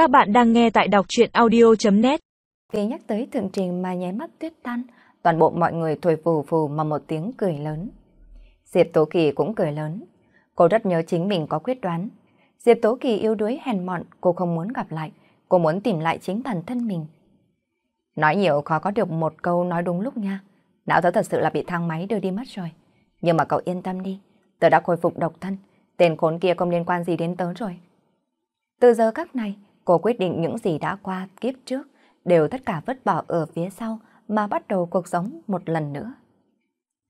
Các bạn đang nghe tại đọc truyện audio.net Khi nhắc tới thượng trình mà nháy mắt tuyết tan, toàn bộ mọi người thổi phù phù mà một tiếng cười lớn. Diệp Tố Kỳ cũng cười lớn. Cô rất nhớ chính mình có quyết đoán. Diệp Tố Kỳ yêu đuối hèn mọn, cô không muốn gặp lại. Cô muốn tìm lại chính bản thân mình. Nói nhiều khó có được một câu nói đúng lúc nha. Não tớ thật sự là bị thang máy đưa đi mất rồi. Nhưng mà cậu yên tâm đi. Tớ đã khôi phục độc thân. Tên khốn kia không liên quan gì đến tớ rồi. Từ giờ các này, cô quyết định những gì đã qua kiếp trước đều tất cả vứt bỏ ở phía sau mà bắt đầu cuộc sống một lần nữa.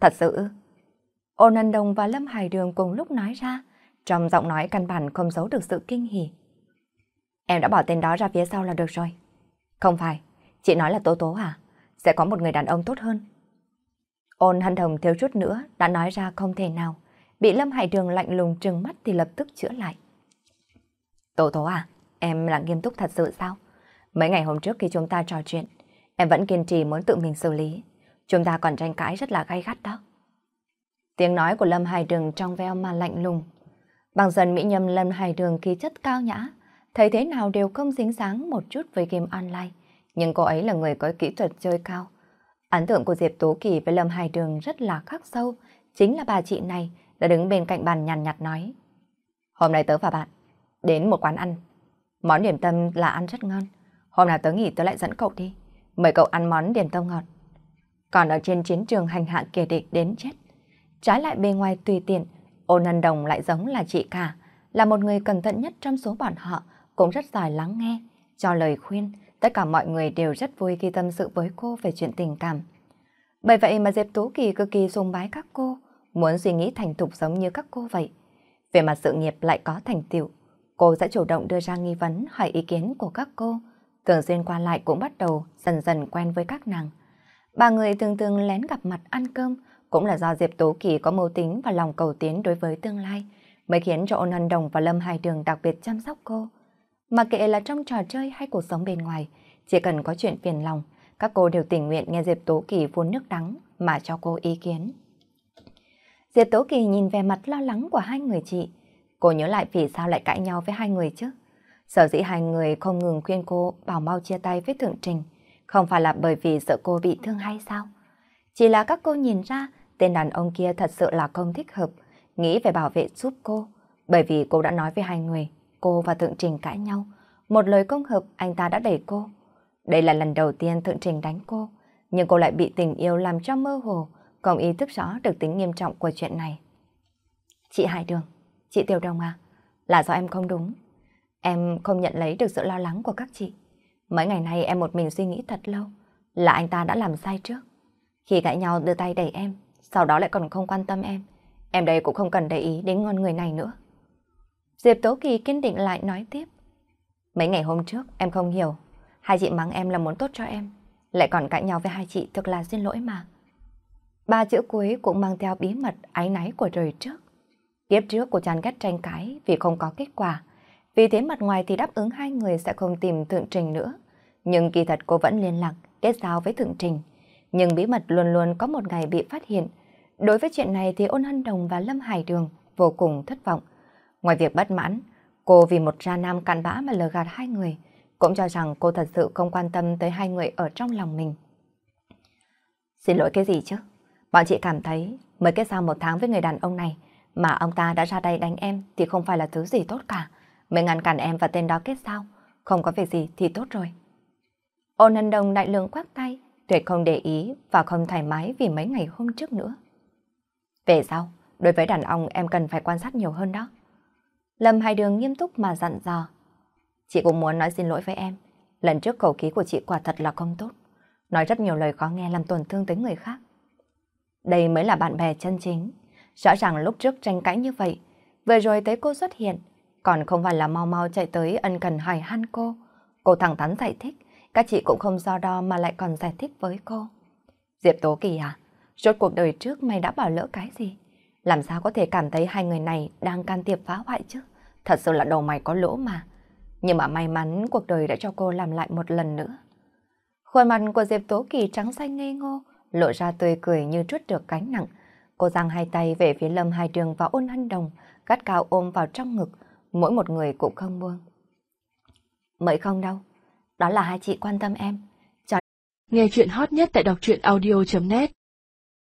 Thật sự, Ôn Ân Đồng và Lâm Hải Đường cùng lúc nói ra, trong giọng nói căn bản không giấu được sự kinh hỉ. Em đã bỏ tên đó ra phía sau là được rồi. Không phải, chị nói là Tố Tố à? Sẽ có một người đàn ông tốt hơn. Ôn Hân Đồng thiếu chút nữa đã nói ra không thể nào. Bị Lâm Hải Đường lạnh lùng trừng mắt thì lập tức chữa lại. Tố Tố à, em là nghiêm túc thật sự sao? Mấy ngày hôm trước khi chúng ta trò chuyện, em vẫn kiên trì muốn tự mình xử lý. Chúng ta còn tranh cãi rất là gay gắt đó. Tiếng nói của Lâm Hải Đường trong veo mà lạnh lùng. Bằng dần mỹ Nhâm Lâm Hải Đường khí chất cao nhã, thấy thế nào đều không dính dáng một chút với game online. Nhưng cô ấy là người có kỹ thuật chơi cao. Ấn tượng của Diệp Tố Kỳ với Lâm Hải Đường rất là khắc sâu. Chính là bà chị này đã đứng bên cạnh bàn nhàn nhạt nói. Hôm nay tớ và bạn đến một quán ăn. Món điểm tâm là ăn rất ngon. Hôm nào tớ nghỉ tớ lại dẫn cậu đi. Mời cậu ăn món điểm tâm ngọt. Còn ở trên chiến trường hành hạ kẻ địch đến chết. Trái lại bề ngoài tùy tiện, ôn ân đồng lại giống là chị cả. Là một người cẩn thận nhất trong số bọn họ, cũng rất giỏi lắng nghe, cho lời khuyên. Tất cả mọi người đều rất vui khi tâm sự với cô về chuyện tình cảm. Bởi vậy mà Diệp Tú Kỳ cực kỳ sùng bái các cô, muốn suy nghĩ thành thục giống như các cô vậy. Về mặt sự nghiệp lại có thành tựu, cô sẽ chủ động đưa ra nghi vấn hỏi ý kiến của các cô. Thường xuyên qua lại cũng bắt đầu dần dần quen với các nàng. Ba người thường thường lén gặp mặt ăn cơm cũng là do Diệp Tố Kỳ có mưu tính và lòng cầu tiến đối với tương lai mới khiến cho ôn hân đồng và Lâm Hải Đường đặc biệt chăm sóc cô. Mà kệ là trong trò chơi hay cuộc sống bên ngoài, chỉ cần có chuyện phiền lòng, các cô đều tình nguyện nghe Diệp Tố Kỳ phun nước đắng mà cho cô ý kiến. Diệp Tố Kỳ nhìn về mặt lo lắng của hai người chị. Cô nhớ lại vì sao lại cãi nhau với hai người chứ. Sở dĩ hai người không ngừng khuyên cô bảo mau chia tay với Thượng Trình. Không phải là bởi vì sợ cô bị thương hay sao? Chỉ là các cô nhìn ra tên đàn ông kia thật sự là không thích hợp. Nghĩ về bảo vệ giúp cô. Bởi vì cô đã nói với hai người, cô và Thượng Trình cãi nhau. Một lời công hợp anh ta đã đẩy cô. Đây là lần đầu tiên Thượng Trình đánh cô. Nhưng cô lại bị tình yêu làm cho mơ hồ không ý thức rõ được tính nghiêm trọng của chuyện này. Chị Hải Đường, chị Tiểu Đồng à, là do em không đúng. Em không nhận lấy được sự lo lắng của các chị. Mấy ngày nay em một mình suy nghĩ thật lâu, là anh ta đã làm sai trước. Khi cãi nhau đưa tay đẩy em, sau đó lại còn không quan tâm em. Em đây cũng không cần để ý đến ngon người này nữa. Diệp Tố Kỳ kiên định lại nói tiếp. Mấy ngày hôm trước em không hiểu, hai chị mắng em là muốn tốt cho em, lại còn cãi nhau với hai chị thực là xin lỗi mà. Ba chữ cuối cũng mang theo bí mật áy náy của đời trước kiếp trước cô chán ghét tranh cãi vì không có kết quả. Vì thế mặt ngoài thì đáp ứng hai người sẽ không tìm Thượng Trình nữa. Nhưng kỳ thật cô vẫn liên lạc, kết giao với Thượng Trình. Nhưng bí mật luôn luôn có một ngày bị phát hiện. Đối với chuyện này thì ôn hân đồng và Lâm Hải Đường vô cùng thất vọng. Ngoài việc bất mãn, cô vì một ra nam cặn bã mà lừa gạt hai người, cũng cho rằng cô thật sự không quan tâm tới hai người ở trong lòng mình. Xin lỗi cái gì chứ? Bọn chị cảm thấy mới kết giao một tháng với người đàn ông này mà ông ta đã ra đây đánh em thì không phải là thứ gì tốt cả. Mới ngăn cản em và tên đó kết giao. Không có việc gì thì tốt rồi. Ôn hân đồng đại lượng quát tay, tuyệt không để ý và không thoải mái vì mấy ngày hôm trước nữa. Về sau, đối với đàn ông em cần phải quan sát nhiều hơn đó. Lâm Hải Đường nghiêm túc mà dặn dò. Chị cũng muốn nói xin lỗi với em. Lần trước khẩu khí của chị quả thật là không tốt. Nói rất nhiều lời khó nghe làm tổn thương tới người khác. Đây mới là bạn bè chân chính. Rõ ràng lúc trước tranh cãi như vậy, vừa rồi thấy cô xuất hiện, còn không phải là mau mau chạy tới ân cần hỏi han cô. Cô thẳng thắn giải thích, các chị cũng không do đo mà lại còn giải thích với cô. Diệp Tố Kỳ à, rốt cuộc đời trước mày đã bỏ lỡ cái gì? Làm sao có thể cảm thấy hai người này đang can thiệp phá hoại chứ? Thật sự là đầu mày có lỗ mà. Nhưng mà may mắn cuộc đời đã cho cô làm lại một lần nữa. Khuôn mặt của Diệp Tố Kỳ trắng xanh ngây ngô, lộ ra tươi cười như trút được cánh nặng. Cô giang hai tay về phía Lâm Hai trường và ôn hân đồng, gắt cao ôm vào trong ngực, mỗi một người cũng không buông. Mới không đâu. Đó là hai chị quan tâm em. Nghe chuyện hot nhất tại đọc truyện audio.net